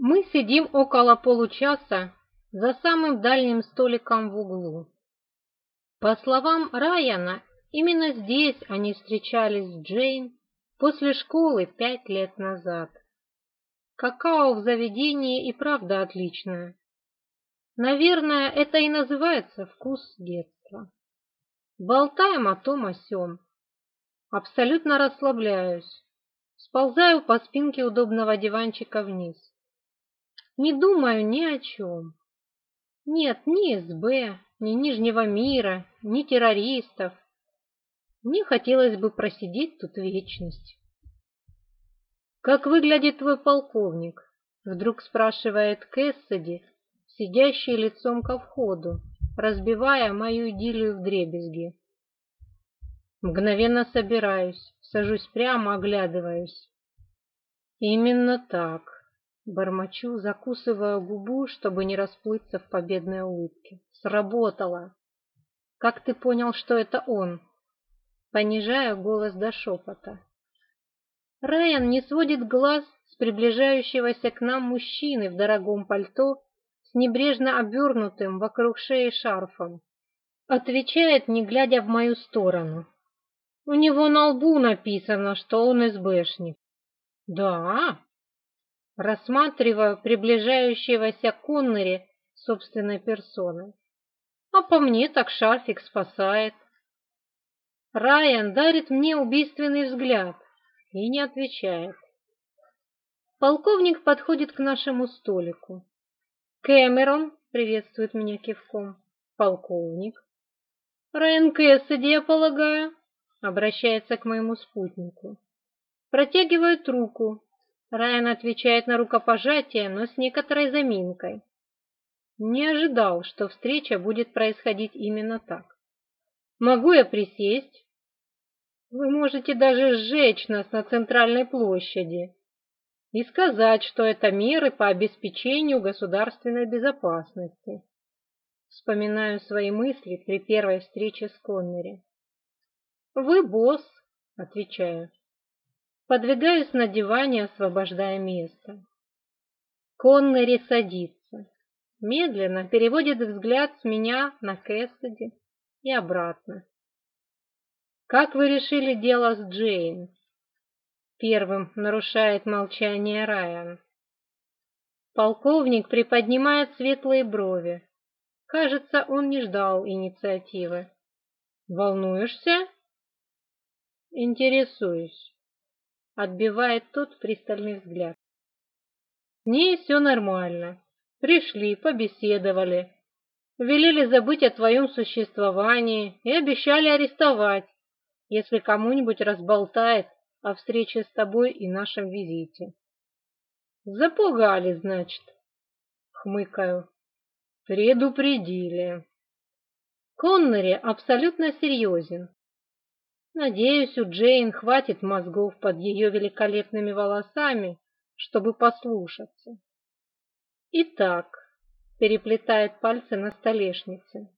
Мы сидим около получаса за самым дальним столиком в углу. По словам Райана, именно здесь они встречались с Джейн после школы пять лет назад. Какао в заведении и правда отличное. Наверное, это и называется вкус детства. Болтаем о том о сём. Абсолютно расслабляюсь. Сползаю по спинке удобного диванчика вниз не думаю ни о чем. Нет ни СБ, ни Нижнего мира, ни террористов. Мне хотелось бы просидеть тут вечность. «Как выглядит твой полковник?» — вдруг спрашивает Кэссиди, сидящий лицом ко входу, разбивая мою идиллию в дребезги. Мгновенно собираюсь, сажусь прямо, оглядываюсь. Именно так. Бормочу, закусывая губу, чтобы не расплыться в победной улыбке. Сработало! Как ты понял, что это он? Понижаю голос до шепота. Райан не сводит глаз с приближающегося к нам мужчины в дорогом пальто с небрежно обернутым вокруг шеи шарфом. Отвечает, не глядя в мою сторону. У него на лбу написано, что он СБшник. «Да?» рассматривая приближающегося Коннери собственной персоной. А по мне так шарфик спасает. Райан дарит мне убийственный взгляд и не отвечает. Полковник подходит к нашему столику. Кэмерон приветствует меня кивком. Полковник. Райан Кэссиди, я полагаю, обращается к моему спутнику. Протягивает руку, Райан отвечает на рукопожатие, но с некоторой заминкой. Не ожидал, что встреча будет происходить именно так. «Могу я присесть?» «Вы можете даже сжечь нас на центральной площади и сказать, что это меры по обеспечению государственной безопасности». Вспоминаю свои мысли при первой встрече с Коннери. «Вы босс», — отвечаю. Подвигаюсь на диване, освобождая место. Коннери садится. Медленно переводит взгляд с меня на Кэссиди и обратно. «Как вы решили дело с Джейн?» Первым нарушает молчание Райан. Полковник приподнимает светлые брови. Кажется, он не ждал инициативы. «Волнуешься?» «Интересуюсь» отбивает тот пристальный взгляд. С ней все нормально. Пришли, побеседовали. Велели забыть о твоем существовании и обещали арестовать, если кому-нибудь разболтает о встрече с тобой и нашем визите. Запугали, значит, хмыкаю. Предупредили. Коннери абсолютно серьезен. Надеюсь, у Джейн хватит мозгов под ее великолепными волосами, чтобы послушаться. Итак, переплетает пальцы на столешнице.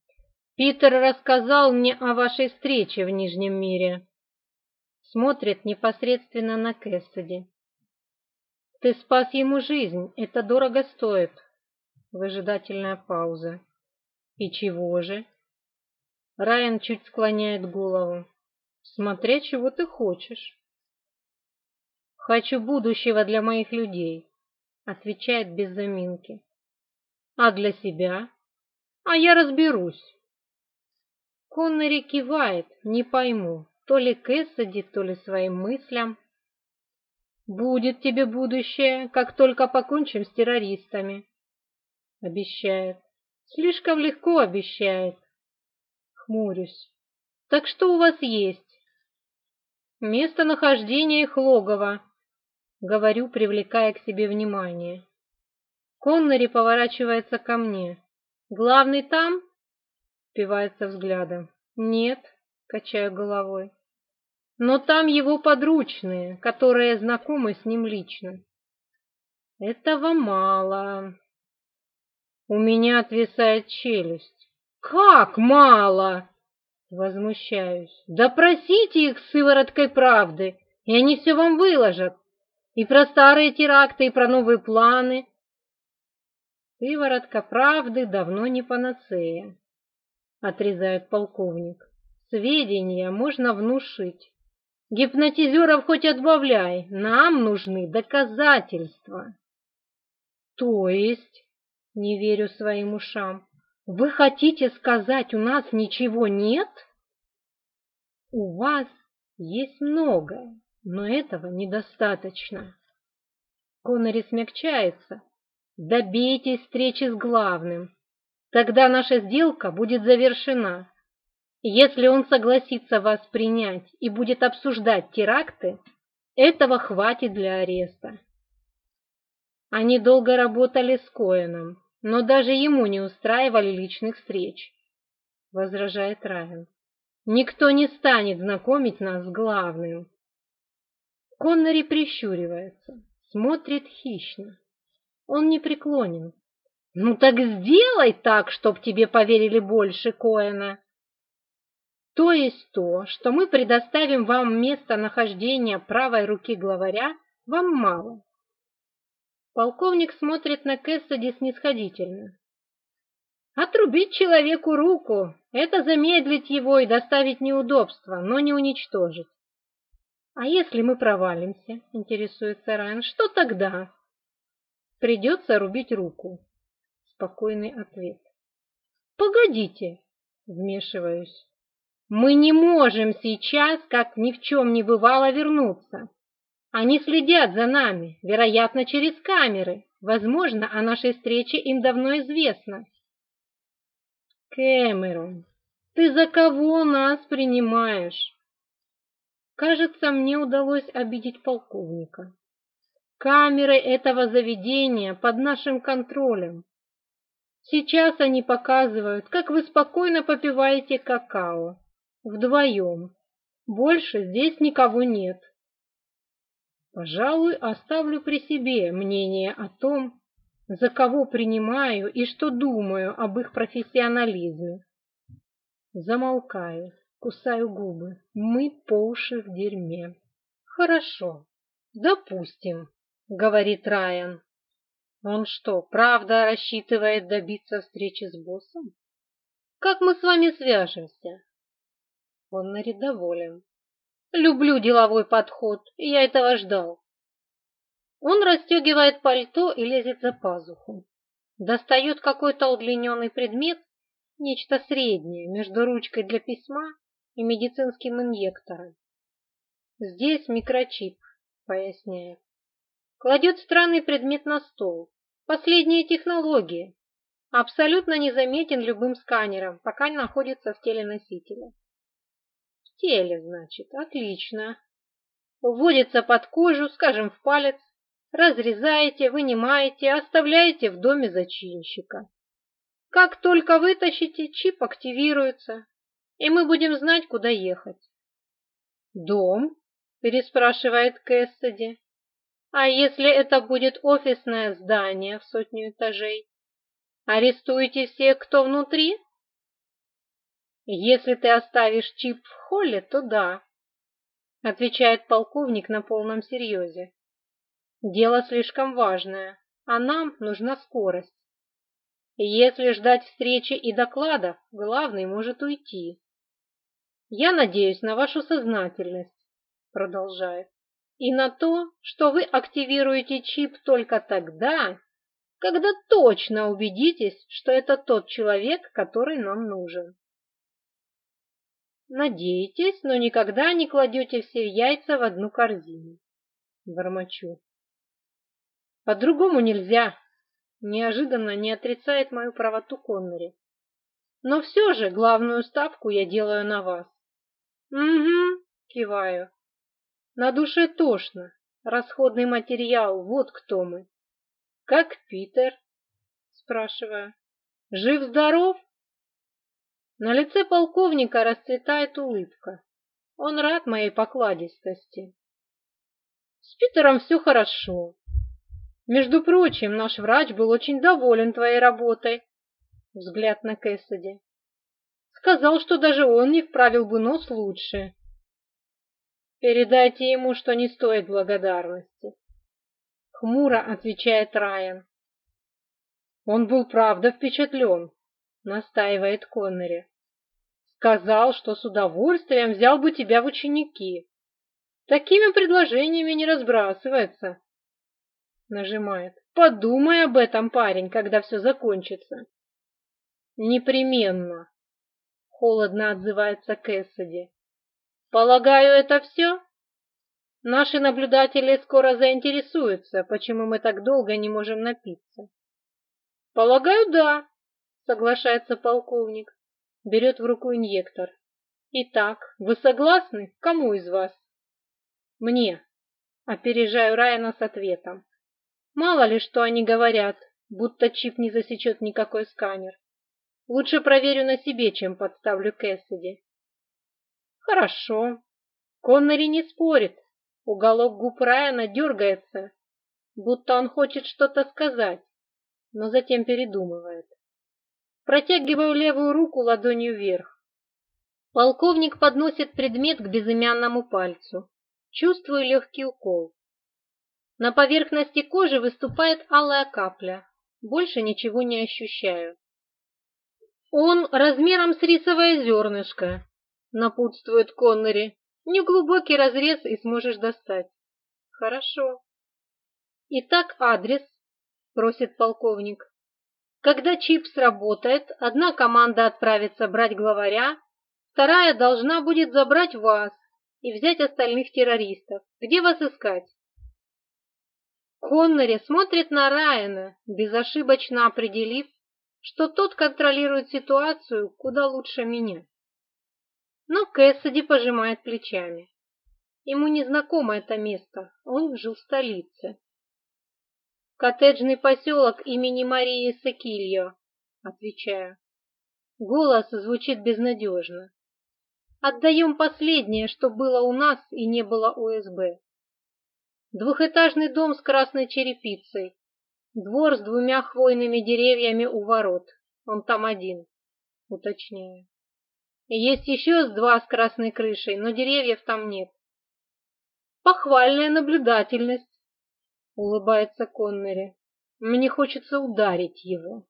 Питер рассказал мне о вашей встрече в Нижнем мире. Смотрит непосредственно на Кэссиди. Ты спас ему жизнь, это дорого стоит. Выжидательная пауза. И чего же? Райан чуть склоняет голову смотря чего ты хочешь. Хочу будущего для моих людей, отвечает без заминки. А для себя? А я разберусь. Коннери кивает, не пойму, то ли Кэссиди, то ли своим мыслям. Будет тебе будущее, как только покончим с террористами. Обещает. Слишком легко обещает. Хмурюсь. Так что у вас есть? Местонахождение их логова, говорю, привлекая к себе внимание. Коннери поворачивается ко мне. Главный там? Впивается взглядом. Нет, качаю головой. Но там его подручные, которые знакомы с ним лично. Этого мало. У меня отвисает челюсть. Как мало? Возмущаюсь. Да просите их с сывороткой правды, и они все вам выложат. И про старые теракты, и про новые планы. Сыворотка правды давно не панацея, отрезает полковник. Сведения можно внушить. Гипнотизеров хоть отбавляй, нам нужны доказательства. То есть, не верю своим ушам, вы хотите сказать, у нас ничего нет? У вас есть многое, но этого недостаточно. Коннери смягчается. Добейтесь встречи с главным. Тогда наша сделка будет завершена. Если он согласится вас принять и будет обсуждать теракты, этого хватит для ареста. Они долго работали с Коэном, но даже ему не устраивали личных встреч, — возражает Райан. Никто не станет знакомить нас с главным. Коннери прищуривается, смотрит хищно. Он не преклонен. Ну так сделай так, чтоб тебе поверили больше Коэна. То есть то, что мы предоставим вам место нахождения правой руки главаря, вам мало. Полковник смотрит на Кэссиди снисходительно. Отрубить человеку руку — это замедлить его и доставить неудобства, но не уничтожить. А если мы провалимся, интересуется Райан, что тогда? Придется рубить руку. Спокойный ответ. Погодите, вмешиваюсь. Мы не можем сейчас, как ни в чем не бывало, вернуться. Они следят за нами, вероятно, через камеры. Возможно, о нашей встрече им давно известно. Кэмерон, ты за кого нас принимаешь? Кажется, мне удалось обидеть полковника. Камеры этого заведения под нашим контролем. Сейчас они показывают, как вы спокойно попиваете какао. Вдвоем. Больше здесь никого нет. Пожалуй, оставлю при себе мнение о том, за кого принимаю и что думаю об их профессионализме. Замолкаю, кусаю губы. Мы по уши в дерьме. Хорошо, допустим, говорит Райан. Он что, правда рассчитывает добиться встречи с боссом? Как мы с вами свяжемся? Он нарядоволен. Люблю деловой подход, я этого ждал. Он расстегивает пальто и лезет за пазуху. Достает какой-то удлиненный предмет, нечто среднее между ручкой для письма и медицинским инъектором. Здесь микрочип, поясняет. Кладет странный предмет на стол. Последние технологии. Абсолютно незаметен любым сканером, пока не находится в теле носителя теле, значит, отлично. Вводится под кожу, скажем, в палец, разрезаете, вынимаете, оставляете в доме зачинщика. Как только вытащите, чип активируется, и мы будем знать, куда ехать. «Дом?» – переспрашивает Кэссиди. «А если это будет офисное здание в сотню этажей? Арестуете всех, кто внутри?» «Если ты оставишь чип в холле, то да», — отвечает полковник на полном серьезе. «Дело слишком важное, а нам нужна скорость. Если ждать встречи и докладов, главный может уйти. Я надеюсь на вашу сознательность», — продолжает, «и на то, что вы активируете чип только тогда, когда точно убедитесь, что это тот человек, который нам нужен. Надеетесь, но никогда не кладете все яйца в одну корзину. Бормочу. По-другому нельзя. Неожиданно не отрицает мою правоту Коннери. Но все же главную ставку я делаю на вас. Угу, киваю. На душе тошно. Расходный материал, вот кто мы. Как Питер? Спрашиваю. Жив-здоров? На лице полковника расцветает улыбка. Он рад моей покладистости. С Питером все хорошо. Между прочим, наш врач был очень доволен твоей работой. Взгляд на Кэссиди. Сказал, что даже он не вправил бы нос лучше. Передайте ему, что не стоит благодарности. Хмуро отвечает Райан. Он был правда впечатлен. — настаивает Коннери. «Сказал, что с удовольствием взял бы тебя в ученики. Такими предложениями не разбрасывается». Нажимает. «Подумай об этом, парень, когда все закончится». «Непременно», — холодно отзывается Кэссиди. «Полагаю, это все?» Наши наблюдатели скоро заинтересуются, почему мы так долго не можем напиться. Полагаю, да, соглашается полковник, берет в руку инъектор. Итак, вы согласны? Кому из вас? Мне. Опережаю Райана с ответом. Мало ли, что они говорят, будто чип не засечет никакой сканер. Лучше проверю на себе, чем подставлю Кэссиди. Хорошо. Коннери не спорит. Уголок губ Райана дергается, будто он хочет что-то сказать, но затем передумывает. Протягиваю левую руку ладонью вверх. Полковник подносит предмет к безымянному пальцу. Чувствую легкий укол. На поверхности кожи выступает алая капля. Больше ничего не ощущаю. Он размером с рисовое зернышко, напутствует Коннери. Неглубокий разрез и сможешь достать. Хорошо. Итак, адрес, просит полковник. Когда чип сработает, одна команда отправится брать главаря, вторая должна будет забрать вас и взять остальных террористов. Где вас искать? Коннери смотрит на Райана, безошибочно определив, что тот контролирует ситуацию куда лучше меня. Но Кэссиди пожимает плечами. Ему незнакомо это место, он жил в столице. Коттеджный поселок имени Марии Сакильо, отвечаю. Голос звучит безнадежно. Отдаем последнее, что было у нас и не было у СБ. Двухэтажный дом с красной черепицей. Двор с двумя хвойными деревьями у ворот. Он там один, уточняю. Есть еще два с красной крышей, но деревьев там нет. Похвальная наблюдательность, улыбается Коннери. Мне хочется ударить его.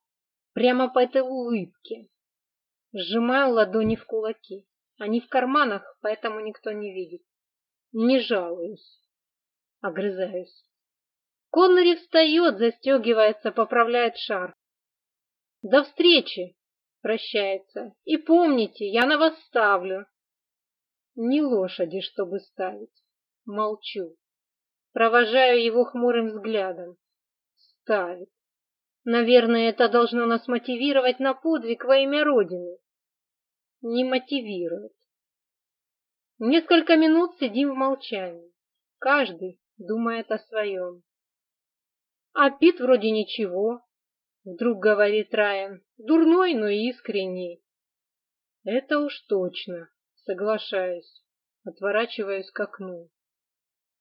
Прямо по этой улыбке. Сжимаю ладони в кулаки. Они в карманах, поэтому никто не видит. Не жалуюсь. Огрызаюсь. Коннери встает, застегивается, поправляет шар. До встречи, прощается. И помните, я на вас ставлю. Не лошади, чтобы ставить. Молчу. Провожаю его хмурым взглядом. Ставит. Наверное, это должно нас мотивировать на подвиг во имя Родины. Не мотивирует. Несколько минут сидим в молчании. Каждый думает о своем. А Пит вроде ничего, вдруг говорит Райан, дурной, но искренний. Это уж точно, соглашаюсь, отворачиваюсь к окну.